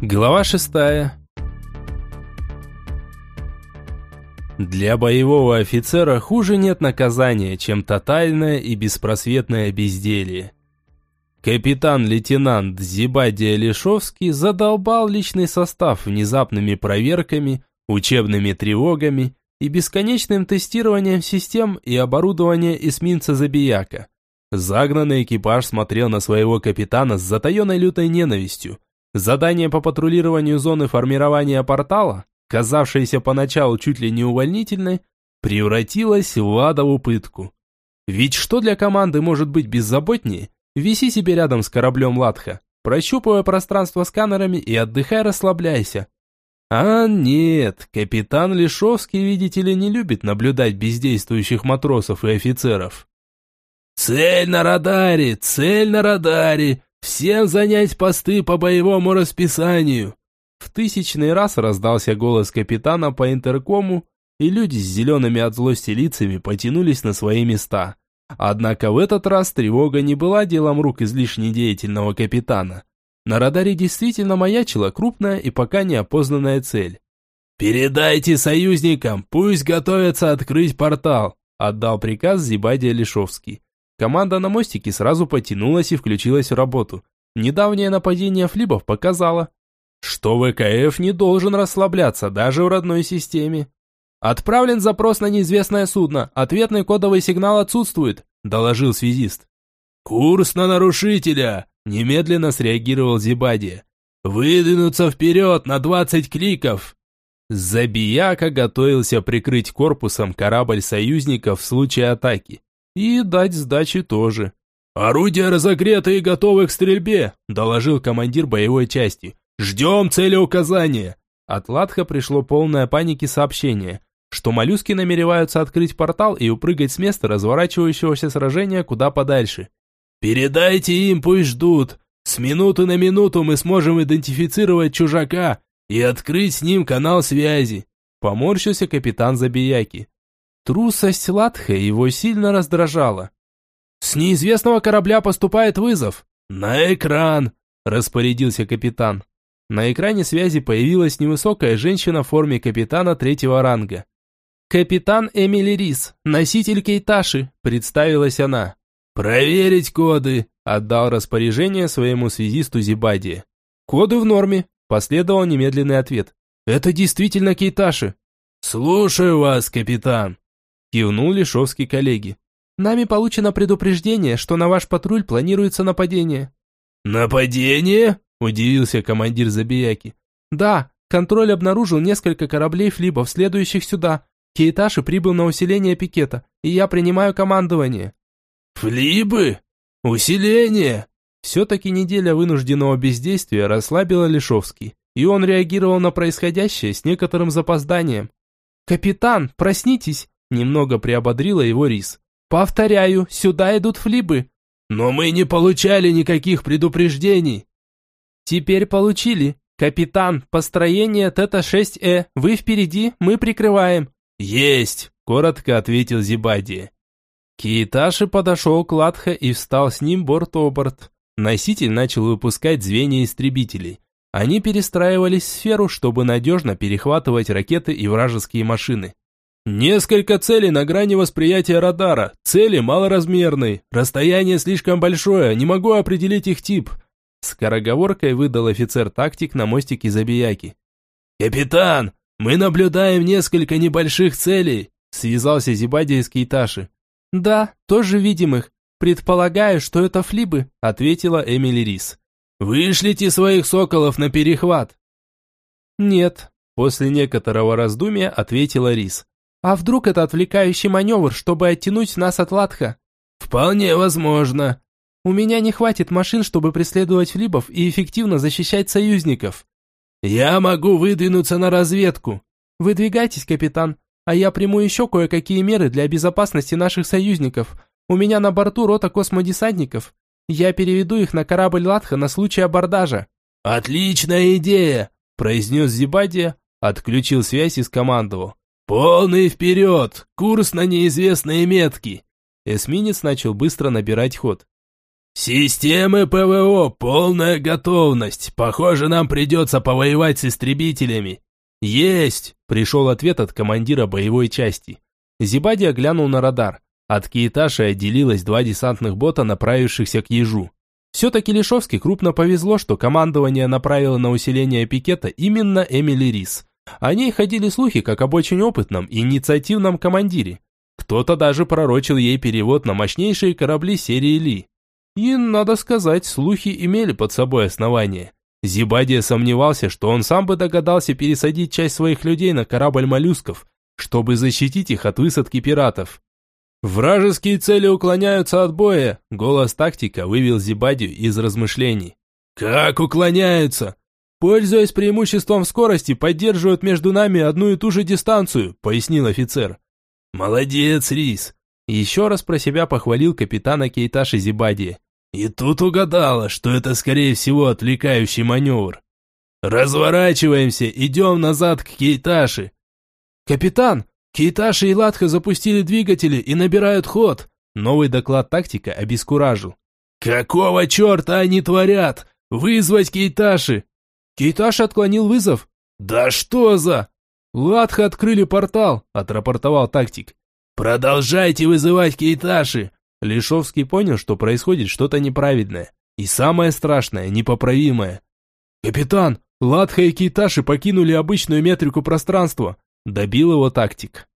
Глава шестая. Для боевого офицера хуже нет наказания, чем тотальное и беспросветное безделье. Капитан-лейтенант Зибадия Лешовский задолбал личный состав внезапными проверками, учебными тревогами и бесконечным тестированием систем и оборудования эсминца Забияка. Загнанный экипаж смотрел на своего капитана с затаенной лютой ненавистью – Задание по патрулированию зоны формирования портала, казавшееся поначалу чуть ли не увольнительной, превратилось в адову пытку. Ведь что для команды может быть беззаботнее? Виси себе рядом с кораблем Латха, прощупывая пространство сканерами и отдыхай, расслабляйся. А нет, капитан Лешовский, видите ли, не любит наблюдать бездействующих матросов и офицеров. «Цель на радаре! Цель на радаре! Всем занять посты по боевому расписанию!» В тысячный раз раздался голос капитана по интеркому, и люди с зелеными от злости лицами потянулись на свои места. Однако в этот раз тревога не была делом рук излишне деятельного капитана. На радаре действительно маячила крупная и пока неопознанная цель. «Передайте союзникам, пусть готовятся открыть портал», отдал приказ Зибадия Лишовский. Команда на мостике сразу потянулась и включилась в работу. Недавнее нападение флибов показало, что ВКФ не должен расслабляться даже в родной системе. «Отправлен запрос на неизвестное судно. Ответный кодовый сигнал отсутствует», – доложил связист. «Курс на нарушителя!» – немедленно среагировал Зибади. «Выдвинуться вперед на 20 кликов!» Забияка готовился прикрыть корпусом корабль союзников в случае атаки. И дать сдачи тоже. «Орудия разогреты и готовы к стрельбе», – доложил командир боевой части. «Ждем целеуказания». От Латха пришло полное паники сообщение, что моллюски намереваются открыть портал и упрыгать с места разворачивающегося сражения куда подальше. «Передайте им, пусть ждут. С минуты на минуту мы сможем идентифицировать чужака и открыть с ним канал связи», – поморщился капитан Забияки. Трусость Латха его сильно раздражала. «С неизвестного корабля поступает вызов!» «На экран!» – распорядился капитан. На экране связи появилась невысокая женщина в форме капитана третьего ранга. «Капитан Эмили Рис, носитель Кейташи», – представилась она. «Проверить коды», – отдал распоряжение своему связисту Зибади. «Коды в норме», – последовал немедленный ответ. «Это действительно Кейташи». «Слушаю вас, капитан», Кивнул Лешовский коллеги. Нами получено предупреждение, что на ваш патруль планируется нападение. Нападение? Удивился командир Забияки. Да, контроль обнаружил несколько кораблей флибов, следующих сюда. Кейташи прибыл на усиление пикета, и я принимаю командование. Флибы? Усиление? Все-таки неделя вынужденного бездействия расслабила Лешовский, и он реагировал на происходящее с некоторым запозданием. «Капитан, проснитесь! Немного приободрила его Рис. «Повторяю, сюда идут флибы». «Но мы не получали никаких предупреждений». «Теперь получили. Капитан, построение Тета-6Э. Вы впереди, мы прикрываем». «Есть», – коротко ответил Зибади. Кииташи подошел к Латха и встал с ним борт-оборт. Носитель начал выпускать звенья истребителей. Они перестраивались в сферу, чтобы надежно перехватывать ракеты и вражеские машины. Несколько целей на грани восприятия радара. Цели малоразмерные. Расстояние слишком большое, не могу определить их тип. Скороговоркой выдал офицер-тактик на мостике Забияки. «Капитан, мы наблюдаем несколько небольших целей», связался Зибади из Кейташи. «Да, тоже видим их. Предполагаю, что это флибы», ответила Эмили Рис. «Вышлите своих соколов на перехват». «Нет», после некоторого раздумья ответила Рис. А вдруг это отвлекающий маневр, чтобы оттянуть нас от Латха? Вполне возможно. У меня не хватит машин, чтобы преследовать флибов и эффективно защищать союзников. Я могу выдвинуться на разведку. Выдвигайтесь, капитан, а я приму еще кое-какие меры для безопасности наших союзников. У меня на борту рота космодесантников. Я переведу их на корабль Латха на случай абордажа. Отличная идея, произнес Зибадия, отключил связь и скомандовал. «Полный вперед! Курс на неизвестные метки!» Эсминец начал быстро набирать ход. «Системы ПВО, полная готовность. Похоже, нам придется повоевать с истребителями». «Есть!» – пришел ответ от командира боевой части. Зибадия глянул на радар. От Кииташи отделилось два десантных бота, направившихся к ежу. Все-таки Лишовски крупно повезло, что командование направило на усиление пикета именно Эмили Рис. О ней ходили слухи, как об очень опытном и инициативном командире. Кто-то даже пророчил ей перевод на мощнейшие корабли серии Ли. И, надо сказать, слухи имели под собой основание. Зибадия сомневался, что он сам бы догадался пересадить часть своих людей на корабль моллюсков, чтобы защитить их от высадки пиратов. «Вражеские цели уклоняются от боя», — голос тактика вывел Зибадию из размышлений. «Как уклоняются?» «Пользуясь преимуществом скорости, поддерживают между нами одну и ту же дистанцию», — пояснил офицер. «Молодец, Рис!» Еще раз про себя похвалил капитана Кейташи Зибадия. «И тут угадала, что это, скорее всего, отвлекающий маневр. Разворачиваемся, идем назад к Кейташи». «Капитан, Кейташи и Латха запустили двигатели и набирают ход!» Новый доклад тактика обескуражил. «Какого черта они творят? Вызвать Кейташи!» Кейташи отклонил вызов. «Да что за...» «Латха открыли портал», – отрапортовал тактик. «Продолжайте вызывать Кейташи!» Лишовский понял, что происходит что-то неправедное. И самое страшное, непоправимое. «Капитан, Латха и Кейташи покинули обычную метрику пространства», – добил его тактик.